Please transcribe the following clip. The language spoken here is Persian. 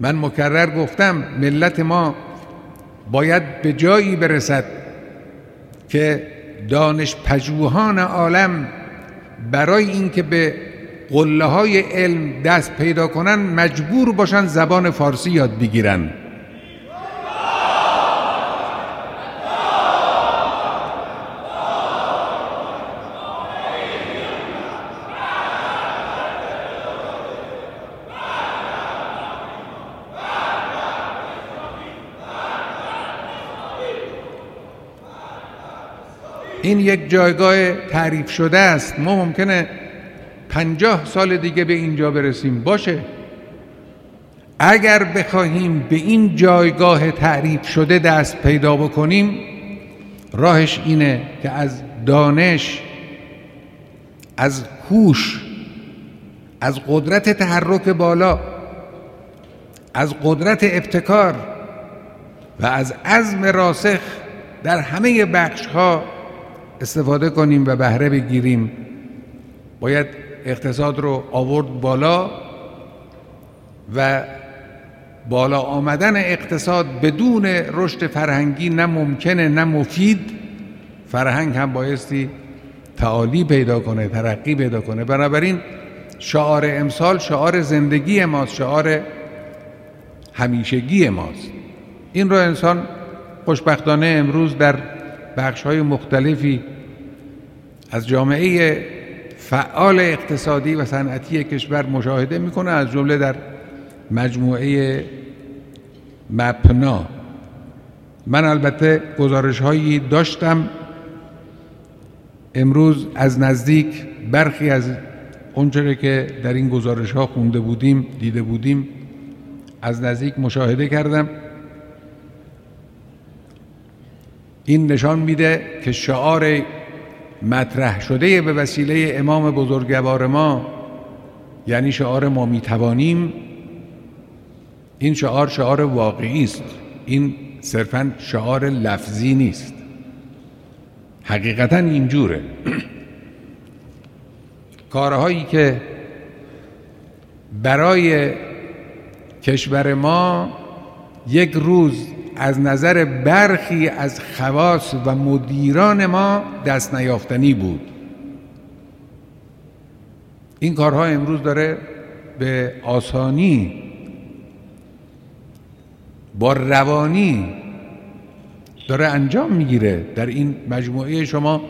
من مکرر گفتم ملت ما باید به جایی برسد که دانش پژوهان عالم برای اینکه به قله های علم دست پیدا کنن مجبور باشن زبان فارسی یاد بگیرن. این یک جایگاه تعریف شده است. ما ممکنه پنجاه سال دیگه به اینجا برسیم. باشه. اگر بخواهیم به این جایگاه تعریف شده دست پیدا بکنیم راهش اینه که از دانش از هوش از قدرت تحرک بالا از قدرت ابتکار و از عزم راسخ در همه بخش ها استفاده کنیم و بهره بگیریم. باید اقتصاد رو آورد بالا و بالا آمدن اقتصاد بدون رشد فرهنگی نه ممکنه نه مفید. فرهنگ هم بایستی تعالی پیدا کنه ترقی پیدا کنه. بنابراین شعار امسال شعار زندگی ماست شعار همیشگی ماست. این رو انسان خوشبختانه امروز در بخش های مختلفی از جامعه فعال اقتصادی و صنعتی کشور مشاهده می‌کنه از جمله در مجموعه مپنا. من البته گزارش هایی داشتم. امروز از نزدیک برخی از اونچه که در این گزارش ها خونده بودیم دیده بودیم از نزدیک مشاهده کردم. این نشان میده که شعار مطرح شده به وسیله امام بزرگوار ما یعنی شعار ما می‌توانیم. این شعار شعار واقعی است. این صرفا شعار لفظی نیست. حقیقتا اینجوره کارهایی که برای کشور ما یک روز از نظر برخی از خواص و مدیران ما دست نیافتنی بود. این کارها امروز داره به آسانی با روانی داره انجام می‌گیره. در این مجموعه شما